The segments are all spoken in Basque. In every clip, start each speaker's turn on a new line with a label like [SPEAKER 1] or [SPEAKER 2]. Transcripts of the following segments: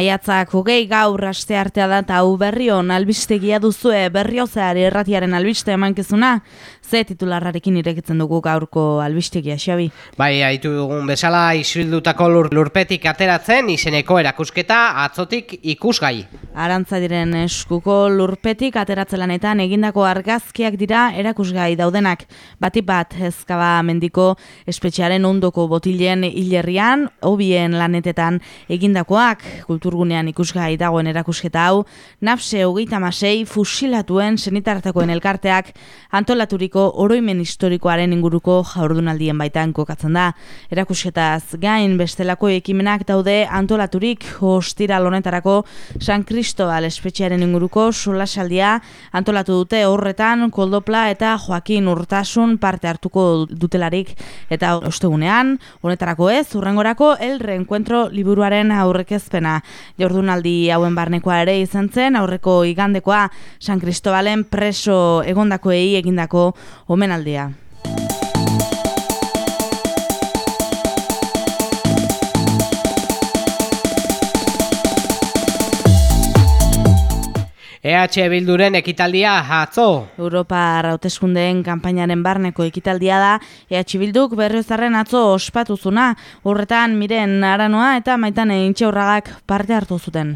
[SPEAKER 1] Maiatzak hogei gaur aste artea da eta hau berrion albistegia duzue berriozar erratiaren albiste emankizuna, ze titularrarekin irekitzen dugu gaurko albistegia, Xabi?
[SPEAKER 2] Bai, haitu dugun bezala isildutako lur, lurpetik ateratzen izeneko erakusketa atzotik ikusgai.
[SPEAKER 1] Arantza diren eskuko lurpetik ateratzelanetan egindako argazkiak dira erakusgai daudenak. Batik bat ezkaba mendiko espetxearen ondoko botilen hilerrian, hobien lanetetan egindakoak, kulturgunean ikusgai dagoen erakusketa hau, nafse hogeita masei fusilatuen senitartakoen elkarteak antolaturiko oroimen historikoaren inguruko jaurdunaldien baitan kokatzen da. Erakusketaz gain bestelako ekimenak daude antolaturik hostira lonetarako San Cristobal espetxearen inguruko solasaldia antolatu dute horretan koldopla eta Joaquin Urtasun parte hartuko dutelarik eta ostegunean, honetarako ez, urrengorako el reencuentro liburuaren aurrekezpena. Jordunaldi hauen barnekoa ere izan zen, aurreko igandekoa San Cristobalen preso egondakoei egindako omenaldia.
[SPEAKER 2] EH Bilduren ekitaldia atzo.
[SPEAKER 1] Europa hauteskundeen kanpainaren barneko ekitaldia da EH Bilduk berriozarren atzo ospatuzuna. Horretan miren aranoa eta maitan egin parte hartu zuten.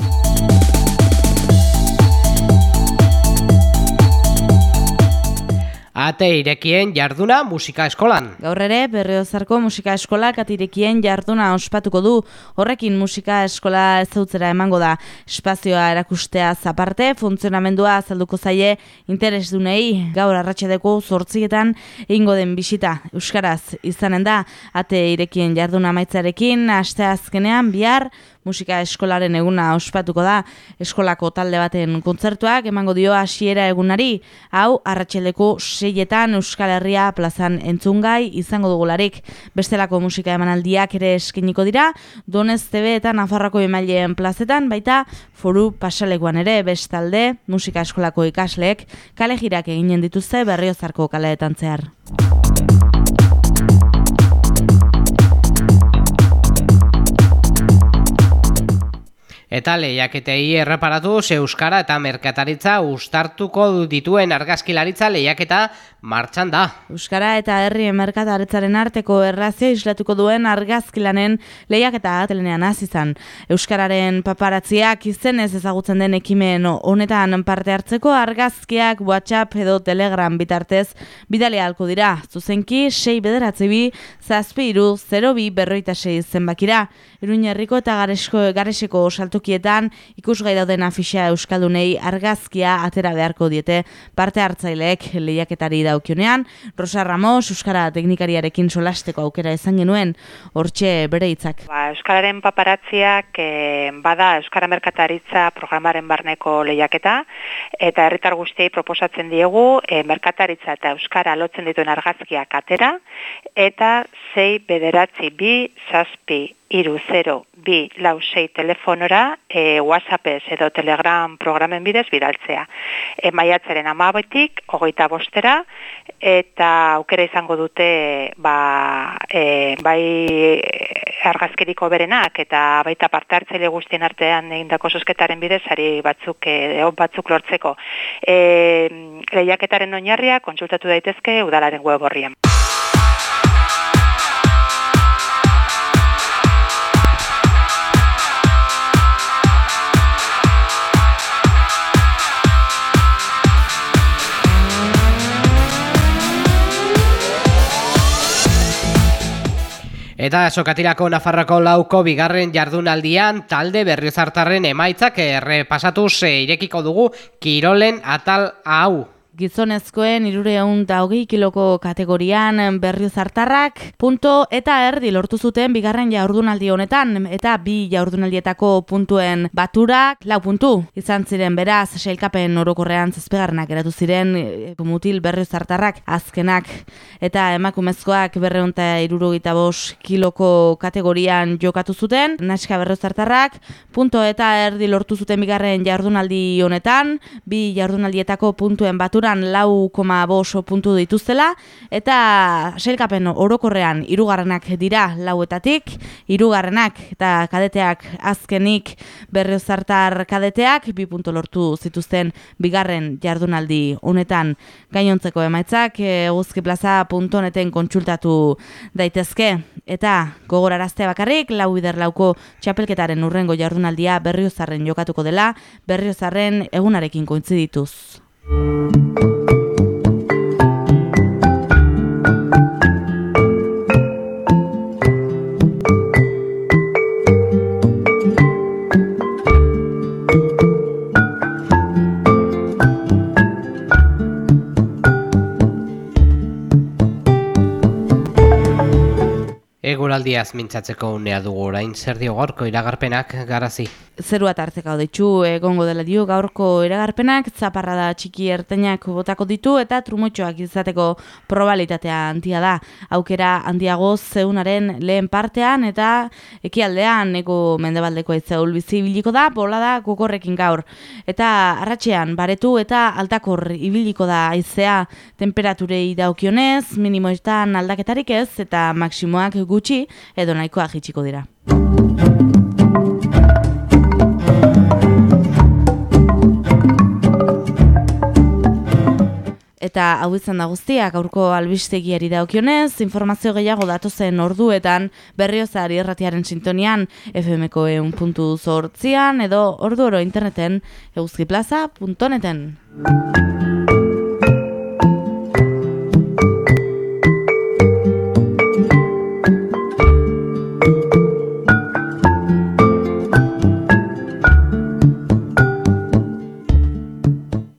[SPEAKER 2] Ate irekien jarduna musika eskolan.
[SPEAKER 1] Gaur ere, berriozarko musika eskolak atirekien jarduna ospatuko du. Horrekin musika eskola ezautzera emango da. Espazioa erakustea zaparte, funtzionamendua azalduko zaie interes dunei. Gaur arratxedeko zortzietan egingo den bisita. Euskaraz izanen da, ate irekien jarduna maitzarekin, aste azkenean bihar, musika eskolaren eguna ospatuko da eskolako talde baten kontzertuak. Emango dio hasiera egunari. Hau arratsaleko seietan Euskal Herria plazan entzungai izango dugularik. Bestelako musika emanaldiak ere eskiniko dira. Donez TV eta Nafarroko emaileen plazetan baita foru pasalekuan ere bestalde musika eskolako ikasleek kale jirak eginen dituzte berriozarko kaleetan zehar.
[SPEAKER 2] Eta lehiaketei erreparatu euskara eta merkataritza ustartuko dituen argazkilaritza lehiaketa martxan da.
[SPEAKER 1] Euskara eta herri merkataritzaren arteko errazio islatuko duen argazkilanen lehiaketa atelenean azizan. Euskararen paparatziak izenez ezagutzen den ekimen honetan parte hartzeko argazkiak WhatsApp edo Telegram bitartez bidale halko dira. Zuzenki 6 bederatzi bi, zazpi iru, 0 bi berroita 6 zenbakira. Iruñerriko eta garesko, gareseko saltu tokietan ikusgai dauden afisa euskaldunei argazkia atera beharko diete parte hartzaileek lehiaketari daukionean Rosa Ramos euskara teknikariarekin solasteko aukera izan genuen hortxe bere hitzak.
[SPEAKER 3] Ba, euskararen paparatziak e, bada euskara merkataritza programaren barneko lehiaketa eta herritar guztiei proposatzen diegu e, merkataritza eta euskara lotzen dituen argazkiak atera eta sei bederatzi bi zazpi iru 0 bi lau sei telefonora e, whatsappez edo telegram programen bidez bidaltzea. E, maiatzaren amabetik, hogeita bostera, eta aukera izango dute ba, e, bai argazkeriko berenak eta baita parte hartzaile guztien artean egindako sosketaren bidez ari batzuk e, batzuk lortzeko. E, lehiaketaren oinarria kontsultatu daitezke udalaren web horrian.
[SPEAKER 2] Eta sokatirako Nafarroko lauko bigarren jardunaldian talde berriozartarren emaitzak errepasatuz irekiko dugu Kirolen atal hau.
[SPEAKER 1] Gizonezkoen irureun da hogei kiloko kategorian berriozartarrak punto eta erdi lortu zuten bigarren jaurdunaldi honetan eta bi jaurdunaldietako puntuen baturak lau puntu. Izan ziren beraz, seilkapen orokorrean zazpegarrenak eratu ziren e, mutil berriozartarrak azkenak eta emakumezkoak berreunta irurogita bos kiloko kategorian jokatu zuten. Naska berriozartarrak punto eta erdi lortu zuten bigarren jaurdunaldi honetan, bi jaurdunaldietako puntuen batura orduran lau koma boso puntu dituztela, eta selkapen orokorrean irugarrenak dira lauetatik, irugarrenak eta kadeteak azkenik berriozartar kadeteak, bi puntu lortu zituzten bigarren jardunaldi honetan. Gainontzeko emaitzak, eguzkiplaza.neten kontsultatu daitezke, eta gogorarazte bakarrik, lau bider lauko txapelketaren urrengo jardunaldia berriozarren jokatuko dela, berriozarren egunarekin kointzidituz. Thank you.
[SPEAKER 2] Eguraldiaz mintzatzeko unea dugu orain zer dio gaurko iragarpenak garazi.
[SPEAKER 1] Zerua tartzeka ditxu egongo dela dio gaurko iragarpenak, zaparra da txiki ertainak botako ditu eta trumotxoak izateko probalitatea handia da. Aukera handiago zeunaren lehen partean eta ekialdean eko mendebaldeko aizaul bizi ibiliko da, bola da gokorrekin gaur. Eta arratxean baretu eta altakor ibiliko da aizea temperaturei daukionez, minimoetan aldaketarik ez eta maksimoak gutxi edo nahikoa jitsiko dira. Eta hau izan da guztiak aurko albistegiari daukionez, informazio gehiago datozen orduetan berriozari erratiaren sintonian FMko eun puntu zortzian edo ordu oro interneten euskiplaza.neten.